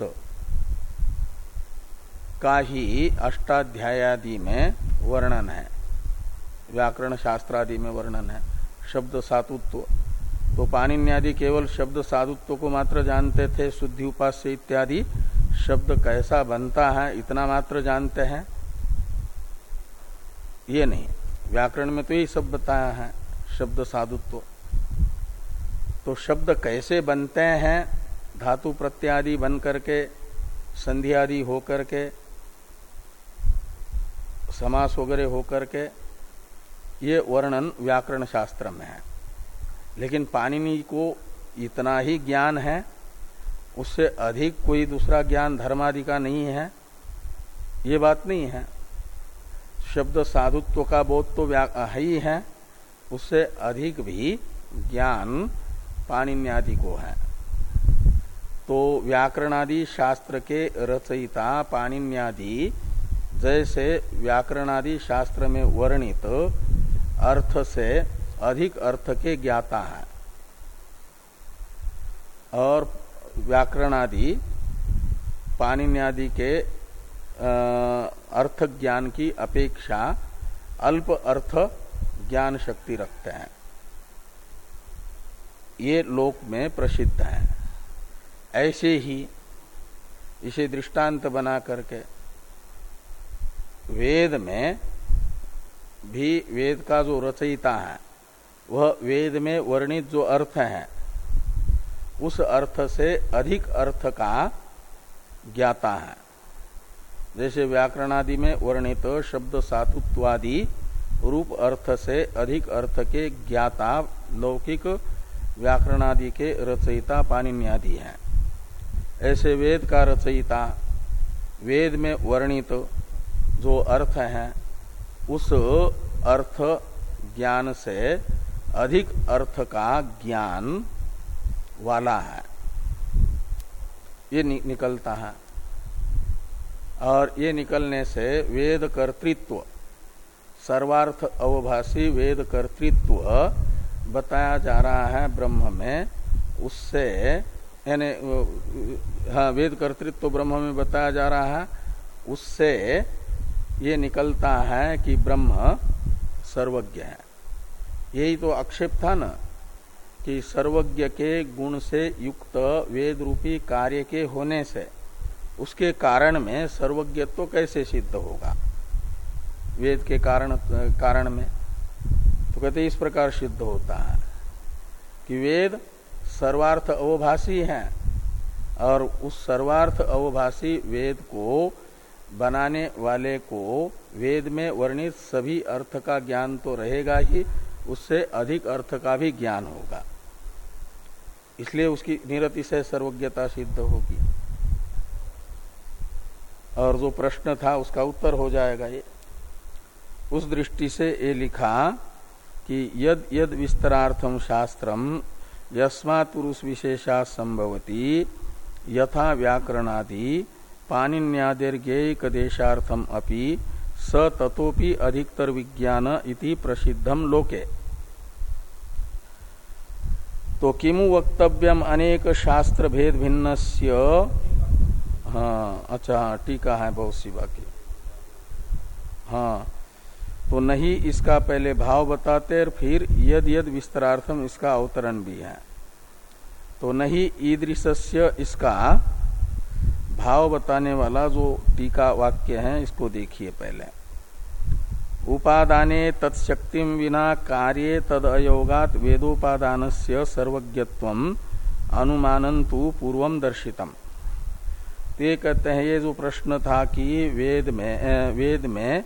का ही अष्टाध्यायादि में वर्णन है। व्याकरण शास्त्रादि में वर्णन है। शब्द सातुत्व। तो पाणिन्यादि केवल शब्द साधुत्व को मात्र जानते थे, शुद्धि, उपास्य इत्यादि। शब्द कैसा बनता है, इतना मात्र जानते हैं? ये नहीं। व्याकरण में तो यही सब बताया है, शब्द साधुत्व। तो शब्द कैसे बनते हैं, धातु प्रत्यादि बन करके संधि आदि हो करके, समास वगैरह हो करके, ये वर्णन व्याकरण शास्त्र में है। लेकिन पाणिनि को इतना ही ज्ञान है, उससे अधिक कोई दूसरा ज्ञान धर्मादि का नहीं है, ये बात नहीं है। शब्द साधुत्व का बोध तो है ही है। उससे अधिक भी ज्ञान पाणिन्यादि को है। तो व्याकरणादि शास्त्र के रचयिता पाणिन्यादि जैसे व्याकरणादि शास्त्र में वर्णित अर्थ से अधिक अर्थ के ज्ञाता है। और व्याकरणादि पाणिन्यादि के अर्थ ज्ञान की अपेक्षा अल्प अर्थ ज्ञान शक्ति रखते हैं। ये लोक में प्रसिद्ध है। ऐसे ही इसे दृष्टांत बना करके वेद में भी वेद का जो रचयिता है, वह वेद में वर्णित जो अर्थ है, उस अर्थ से अधिक अर्थ का ज्ञाता है। जैसे व्याकरणादि में वर्णित शब्द सातुत्वादि रूप अर्थ से अधिक अर्थ के ज्ञाता लौकिक व्याकरणादि के रचयिता पाणिन्यादि हैं। ऐसे वेद का रचयिता वेद में वर्णित जो अर्थ है उस अर्थ ज्ञान से अधिक अर्थ का ज्ञान वाला है। ये नि, निकलता है। और ये निकलने से वेद कर्तृत्व, सर्वार्थ अवभाषी वेद कर्तृत्व बताया जा रहा है ब्रह्म में। उससे, यानी हाँ वेद कर्तृत्व ब्रह्म में बताया जा रहा है। उससे ये निकलता है कि ब्रह्म सर्वज्ञ है। यही तो आक्षेप था ना, कि सर्वज्ञ के गुण से युक्त वेद रूपी कार्य के होने से उसके कारण में सर्वज्ञत्व कैसे सिद्ध होगा? वेद के कारण कारण में? तो कहते इस प्रकार सिद्ध होता है कि वेद सर्वार्थ अवभाषी है और उस सर्वार्थ अवभाषी वेद को बनाने वाले को वेद में वर्णित सभी अर्थ का ज्ञान तो रहेगा ही, उससे अधिक अर्थ का भी ज्ञान होगा। इसलिए उसकी निरतिशय सर्वज्ञता सिद्ध होगी। और जो प्रश्न था उसका उत्तर हो जाएगा ये। उस दृष्टि से ये लिखा कि यद यद विस्तरार्थम शास्त्रम यस्मा पुरुष विशेषा संभवती, यथा व्याकरणादि पाणिन्यादिर्गेयक देशार्थम अपि स ततोपि अधिकतर विज्ञान इति प्रसिद्धम लोके। तो किमु वक्तव्यम अनेक शास्त्र भेद भिन्न हाँ अच्छा टीका है, बहुत सी बाकी हाँ तो नहीं इसका पहले भाव बताते और फिर यद यद विस्तरार्थम इसका अवतरण भी है। तो नहीं ईदृश्य इसका भाव बताने वाला जो टीका वाक्य है, इसको देखिए पहले। उपादाने तत्शक्ति विना कार्य तद अयोगात वेदोपादान से सर्वज्ञत्व अनुमान तो पूर्व दर्शितम। ते कहते हैं, ये जो प्रश्न था कि वेद में वेद में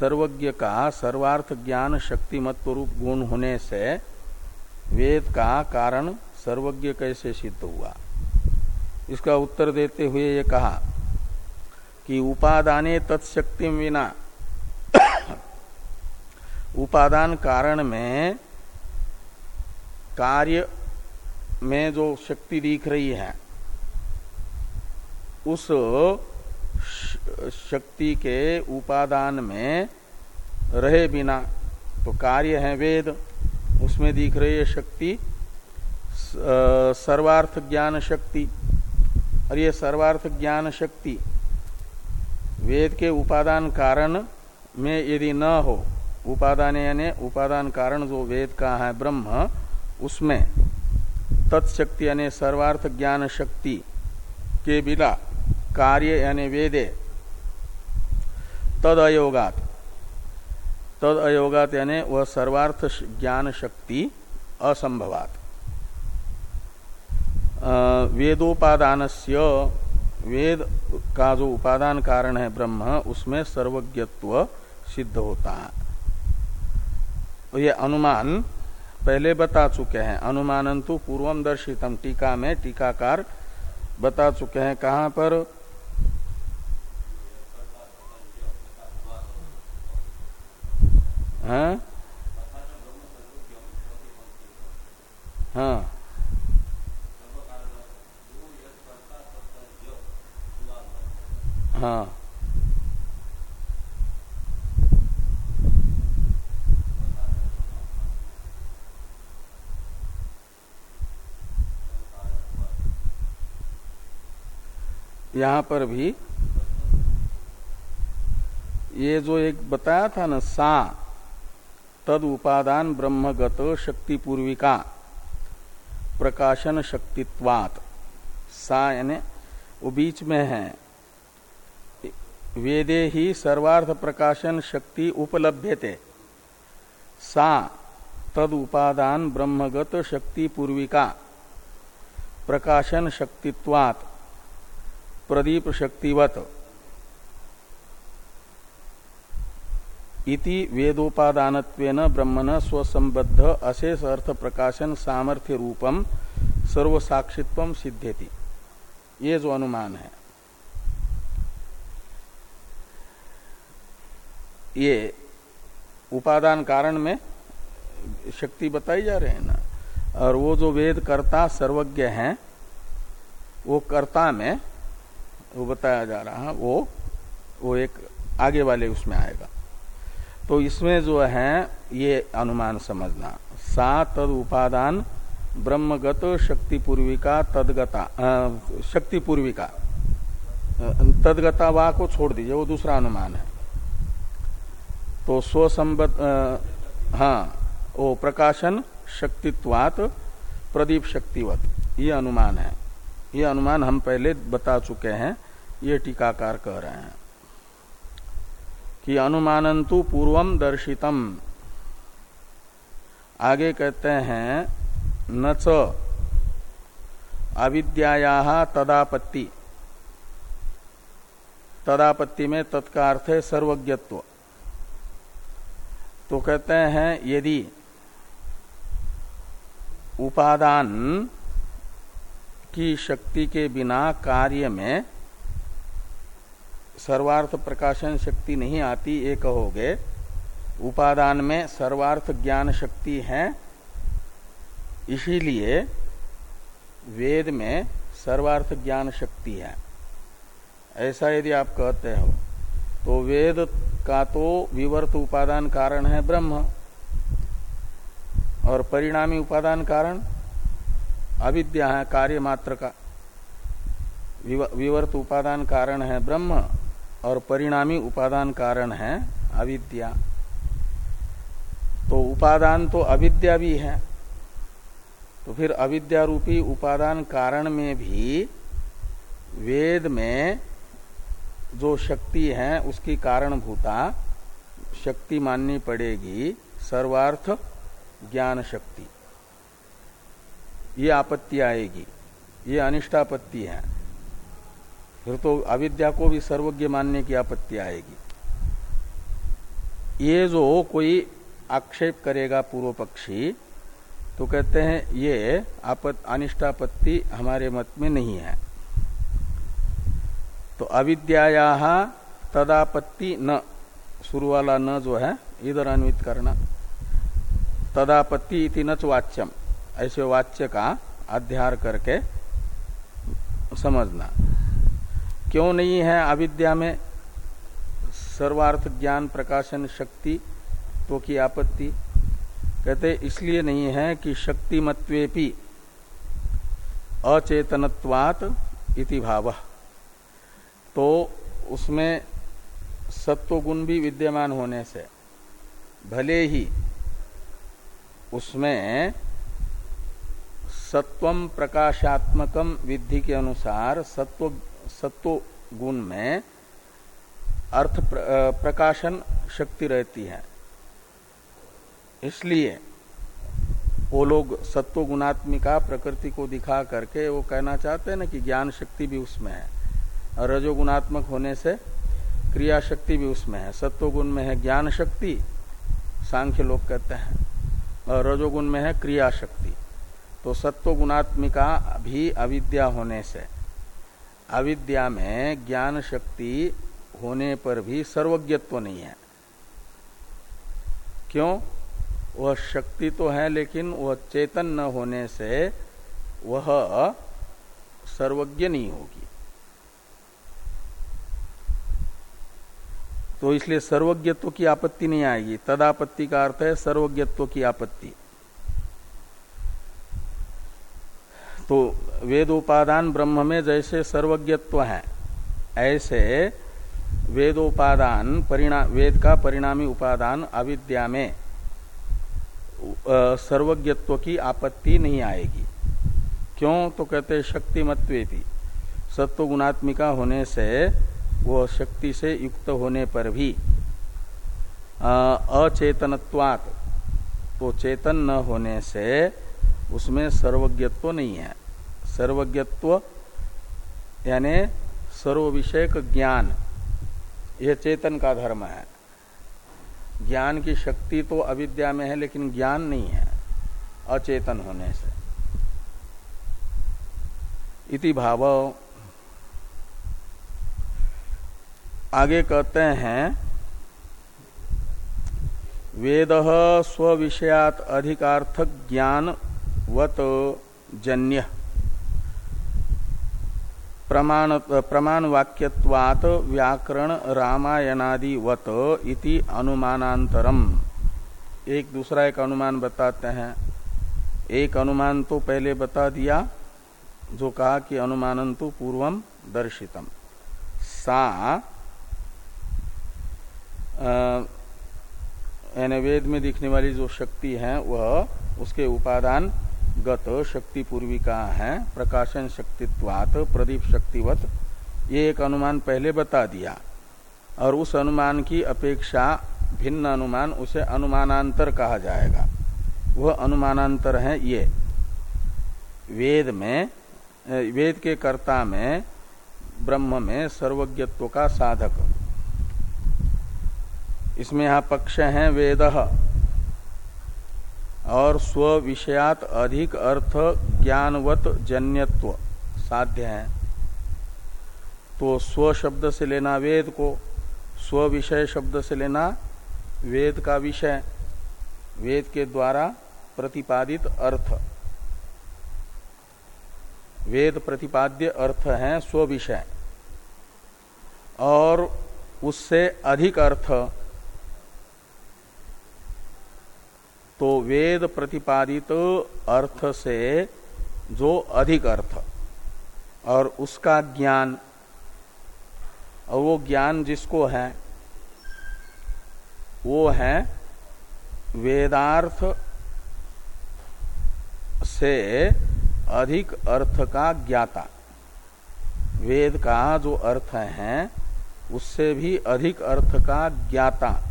सर्वज्ञ का सर्वार्थ ज्ञान शक्तिमत्व रूप गुण होने से वेद का कारण सर्वज्ञ कैसे सिद्ध हुआ? इसका उत्तर देते हुए ये कहा कि उपादाने तत्शक्ति विना, उपादान कारण में कार्य में जो शक्ति दिख रही है उस शक्ति के उपादान में रहे बिना तो कार्य है वेद, उसमें दिख रही है शक्ति सर्वार्थ ज्ञान शक्ति। और ये सर्वार्थ ज्ञान शक्ति वेद के उपादान कारण में यदि न हो, उपादान यानी उपादान कारण जो वेद का है ब्रह्म, उसमें तत्शक्ति यानी सर्वार्थ ज्ञान शक्ति के बिना कार्य यानी वेदे। तद अयोगात। तद अयोगात यानी वह सर्वार्थ ज्ञान शक्ति असंभवात। वेदोपादान वेद का जो उपादान कारण है ब्रह्म, उसमें सर्वज्ञत्व सिद्ध होता है। तो ये अनुमान पहले बता चुके हैं। अनुमानन तो पूर्वम दर्शितम टीका में टीकाकार बता चुके हैं कहाँ पर? हाँ? हाँ। हाँ। यहाँ पर भी ये जो एक बताया था ना सा तद उपादान ब्रह्मगत शक्ति पूर्विका प्रकाशन शक्तित्वात। सा यानी वो बीच में है। वेदे ही सर्वार्थ प्रकाशन शक्ति उपलभ्यते। सा तद उपादान ब्रह्मगत शक्ति पूर्विका प्रकाशन शक्तित्वात। प्रदीप शक्तिवत। इति वेदोपादान ब्रह्मण स्वसंबद्ध अशेष अर्थ प्रकाशन सामर्थ्य रूपम सर्वसाक्षित्व सिद्धेति ये जो अनुमान है। ये उपादान कारण में शक्ति बताई जा रहे हैं ना? और वो जो वेद कर्ता सर्वज्ञ हैं, वो कर्ता में वो बताया जा रहा है वो वो एक आगे वाले उसमें आएगा। तो इसमें जो है, ये अनुमान समझना। सा तद उपादान, ब्रह्मगत शक्ति पूर्विका तदगता शक्ति पूर्विका तदगता वा को छोड़ दीजिए, वो दूसरा अनुमान है। तो स्वसंबत हाँ वो प्रकाशन, शक्तित्वात, प्रदीप शक्तिवत। ये अनुमान है। ये अनुमान हम पहले बता चुके हैं, ये टीकाकार कह रहे हैं। कि अनुमानंतु पूर्वम दर्शितम। आगे कहते हैं, न च। अविद्या तदापत्ति। तदापत्ति में तत्कार्थ है सर्वज्ञत्व। तो कहते हैं, यदि उपादान की शक्ति के बिना कार्य में सर्वार्थ प्रकाशन शक्ति नहीं आती, ये कहोगे। उपादान में सर्वार्थ ज्ञान शक्ति है। इसीलिए वेद में सर्वार्थ ज्ञान शक्ति है। ऐसा यदि आप कहते हो तो वेद का तो विवर्त उपादान कारण है ब्रह्म। और परिणामी उपादान कारण अविद्या है, कार्य मात्र का। विवर्त उपादान कारण है ब्रह्म। और परिणामी उपादान कारण है अविद्या। तो उपादान तो अविद्या भी है। तो फिर अविद्या रूपी उपादान कारण में भी वेद में जो शक्ति है, उसकी कारणभूता शक्ति माननी पड़ेगी, सर्वार्थ ज्ञान शक्ति। ये आपत्ति आएगी। ये अनिष्टापत्ति है। फिर तो अविद्या को भी सर्वज्ञ मानने की आपत्ति आएगी। ये जो कोई आक्षेप करेगा पूर्व पक्षी तो कहते हैं, ये आपत, अनिष्टापत्ति हमारे मत में नहीं है। तो अविद्या तदापत्ति न शुरू वाला न जो है, इधर अन्वित करना। तदापत्ति इति नच वाच्यम, ऐसे वाच्य का अध्यार करके समझना। क्यों नहीं है अविद्या में? सर्वार्थ ज्ञान, प्रकाशन, शक्ति तो की आपत्ति। कहते, इसलिए नहीं है कि शक्तिमत्वेपि अचेतनत्वात इति भाव। तो उसमें सत्व गुण भी विद्यमान होने से, भले ही उसमें सत्वम प्रकाशात्मकम विधि के अनुसार सत्व सत्व गुण में अर्थ प्रकाशन शक्ति रहती है। इसलिए वो लोग सत्व गुणात्मिका प्रकृति को दिखा करके वो कहना चाहते हैं ना कि ज्ञान शक्ति भी उसमें है और रजोगुणात्मक होने से क्रिया शक्ति भी उसमें है। सत्व गुण में है ज्ञान शक्ति, सांख्य लोग कहते हैं, और रजोगुण में है क्रिया शक्ति। तो सत्व गुणात्मिका भी अविद्या होने से अविद्या में ज्ञान शक्ति होने पर भी सर्वज्ञत्व नहीं है। क्यों? वह शक्ति तो है, लेकिन वह चेतन न होने से वह सर्वज्ञ नहीं होगी। तो इसलिए सर्वज्ञत्व की आपत्ति नहीं आएगी। तदापत्ति का अर्थ है सर्वज्ञत्व की आपत्ति। तो वेदोपादान ब्रह्म में जैसे सर्वज्ञत्व है, ऐसे वेदोपादान परिणाम वेद का परिणामी उपादान अविद्या में सर्वज्ञत्व की आपत्ति नहीं आएगी। क्यों? तो कहते शक्तिमत्वेति। सत्व गुणात्मिका होने से, वो शक्ति से युक्त होने पर भी अचेतनत्वात तो चेतन न होने से उसमें सर्वज्ञत्व नहीं है। सर्वज्ञत्व, यानी सर्व विषयक ज्ञान। यह चेतन का धर्म है। ज्ञान की शक्ति तो अविद्या में है, लेकिन ज्ञान नहीं है। अचेतन होने से। इति भाव। आगे कहते हैं, वेद स्व विषयात अधिकार्थक ज्ञान वत जन्य। प्रमाण प्रमाण वाक्यवात व्याकरण रामायणादिवत इति अनुमानांतरम एक दूसरा एक अनुमान बताते हैं। एक अनुमान तो पहले बता दिया, जो कहा कि अनुमानन तो पूर्वम दर्शितम। सा वेद में दिखने वाली जो शक्ति है, वह उसके उपादान गत शक्ति पूर्विका है, प्रकाशन शक्तित्वात, प्रदीप शक्तिवत। ये एक अनुमान पहले बता दिया। और उस अनुमान की अपेक्षा भिन्न अनुमान उसे अनुमानांतर कहा जाएगा। वह अनुमानांतर है ये। वेद में, वेद के कर्ता में, ब्रह्म में सर्वज्ञत्व का साधक। इसमें यहाँ पक्ष है वेद। और स्व विषयात अधिक अर्थ ज्ञानवत जन्यत्व साध्य है। तो स्व शब्द से लेना वेद को, स्व विषय शब्द से लेना वेद का विषय, वेद के द्वारा प्रतिपादित अर्थ। वेद प्रतिपाद्य अर्थ है स्व विषय। और उससे अधिक अर्थ तो वेद प्रतिपादित अर्थ से जो अधिक अर्थ, और उसका ज्ञान, और वो ज्ञान जिसको है, वो है वेदार्थ से अधिक अर्थ का ज्ञाता। वेद का जो अर्थ है, उससे भी अधिक अर्थ का ज्ञाता।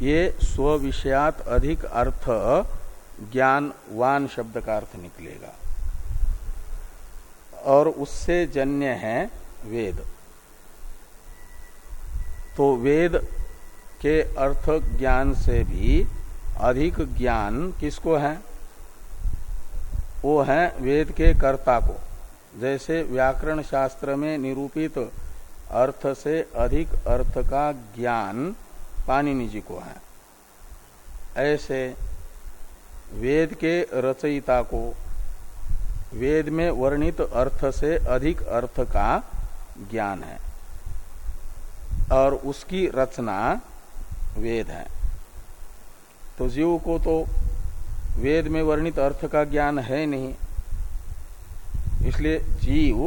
ये स्व विषयात अधिक अर्थ ज्ञानवान शब्द का अर्थ निकलेगा। और उससे जन्य है वेद। तो वेद के अर्थ ज्ञान से भी अधिक ज्ञान किसको है? वो है वेद के कर्ता को। जैसे व्याकरण शास्त्र में निरूपित अर्थ से अधिक अर्थ का ज्ञान पाणिनि जी को है। ऐसे वेद के रचयिता को वेद में वर्णित अर्थ से अधिक अर्थ का ज्ञान है और उसकी रचना वेद है। तो जीव को तो वेद में वर्णित अर्थ का ज्ञान है नहीं, इसलिए जीव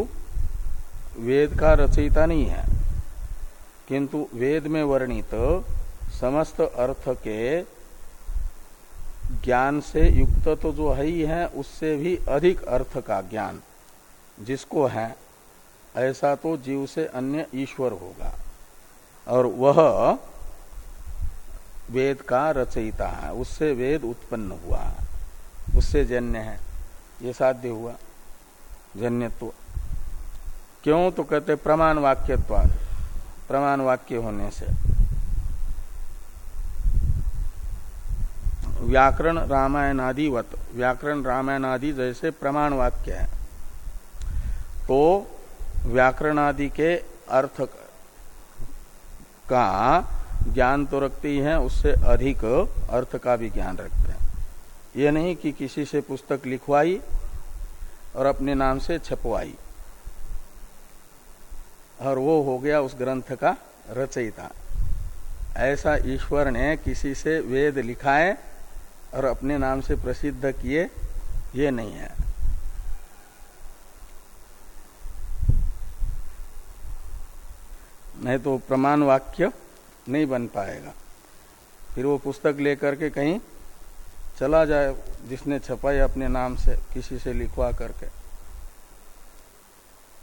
वेद का रचयिता नहीं है, किंतु वेद में वर्णित समस्त अर्थ के ज्ञान से युक्त तो जो है ही है, उससे भी अधिक अर्थ का ज्ञान जिसको है, ऐसा तो जीव से अन्य ईश्वर होगा। और वह वेद का रचयिता है, उससे वेद उत्पन्न हुआ है उससे जन्य है। ये साध्य हुआ, जन्यत्व। क्यों? तो कहते प्रमाण वाक्यत्वाद, प्रमाण वाक्य होने से। व्याकरण रामायण वत व्याकरण रामायण आदि जैसे प्रमाण वाक्य है। तो व्याकरण आदि के अर्थ का ज्ञान तो रखती है, उससे अधिक अर्थ का भी ज्ञान रखते हैं। ये नहीं कि किसी से पुस्तक लिखवाई और अपने नाम से छपवाई। और वो हो गया उस ग्रंथ का रचयिता। ऐसा ईश्वर ने किसी से वेद लिखाए और अपने नाम से प्रसिद्ध किए ये नहीं है। नहीं तो प्रमाण वाक्य नहीं बन पाएगा। फिर वो पुस्तक लेकर के कहीं चला जाए जिसने छपाई अपने नाम से किसी से लिखवा करके।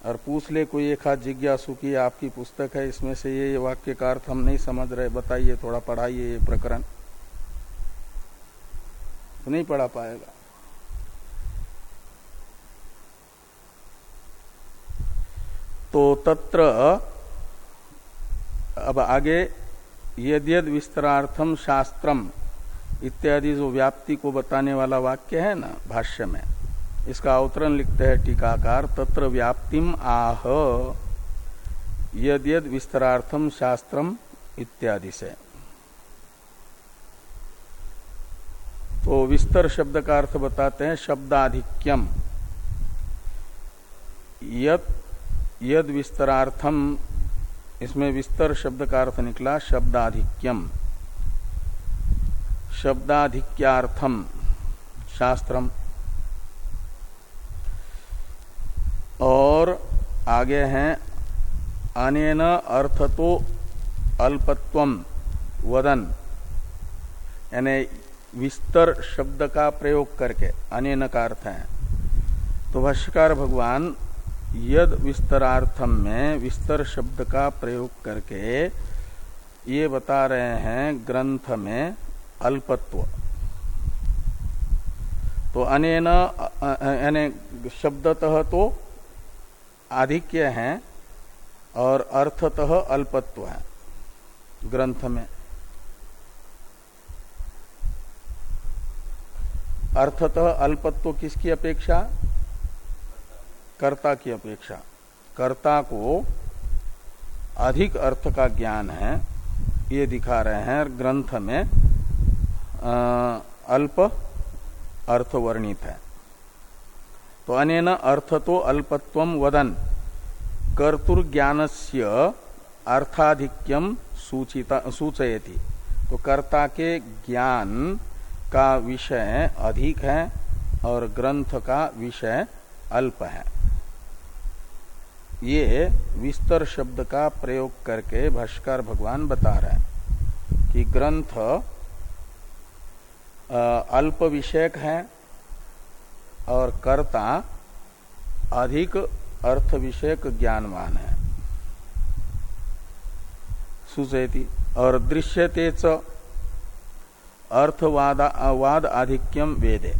और पूछ ले कोई एक हाथ जिज्ञासु की आपकी पुस्तक है इसमें से ये, ये वाक्य का अर्थ हम नहीं समझ रहे बताइए थोड़ा पढ़ाइए ये प्रकरण। तो नहीं पढ़ा पाएगा। तो तत्र अब आगे यद यद विस्तरार्थम शास्त्रम इत्यादि जो व्याप्ति को बताने वाला वाक्य है ना, भाष्य में, इसका अवतरण लिखते हैं टीकाकार, तत्र व्याप्तिम आह यद यद विस्तरार्थम शास्त्रम इत्यादि से। तो विस्तर शब्द का अर्थ बताते हैं शब्दाधिक्यम। यद यद विस्तरार्थम, इसमें विस्तर शब्द का अर्थ निकला शब्दाधिक्यम। शब्दाधिक्यार्थम, शास्त्रम। और आगे हैं, अनेन अर्थ तो अल्पत्वम वदन। यानी विस्तर शब्द का प्रयोग करके अनेन का अर्थ है। तो भाष्यकार भगवान, यद विस्तरार्थम में विस्तर शब्द का प्रयोग करके ये बता रहे हैं ग्रंथ में अल्पत्व। तो अनेन, यानी शब्दतः तो आधिक्य है और अर्थतः अल्पत्व है ग्रंथ में। अर्थतः अल्पत्व किसकी अपेक्षा? कर्ता की अपेक्षा। कर्ता को अधिक अर्थ का ज्ञान है ये दिखा रहे हैं ग्रंथ में आ, अल्प अर्थ वर्णित है। तो अनेन अर्थ तो अल्पत्व वदन। कर्तुर्ज्ञान से अर्थाधिक्यम सूचयति। तो कर्ता के ज्ञान का विषय अधिक है और ग्रंथ का विषय अल्प है। ये विस्तर शब्द का प्रयोग करके भाष्कर भगवान बता रहे हैं कि ग्रंथ अल्प विषयक है और कर्ता अधिक अर्थ विषयक ज्ञानवान है। सुचेती, और दृश्यते च अर्थवाद आधिक्यम वेदे।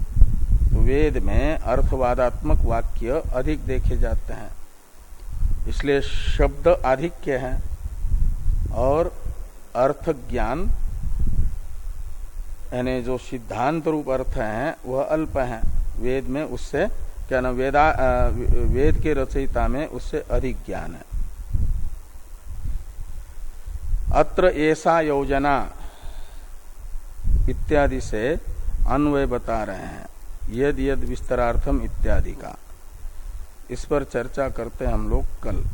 तो वेद में अर्थवादात्मक वाक्य अधिक देखे जाते हैं। इसलिए शब्द आधिक्य है और अर्थ ज्ञान यानी जो सिद्धांत रूप अर्थ है, वह अल्प है। वेद में उससे, क्या ना, वेदा वेद के रचयिता में उससे अधिक ज्ञान है। अत्र ऐसा योजना इत्यादि से अन्वय बता रहे हैं। यद यद विस्तरार्थम इत्यादि का। इस पर चर्चा करते हम लोग कल।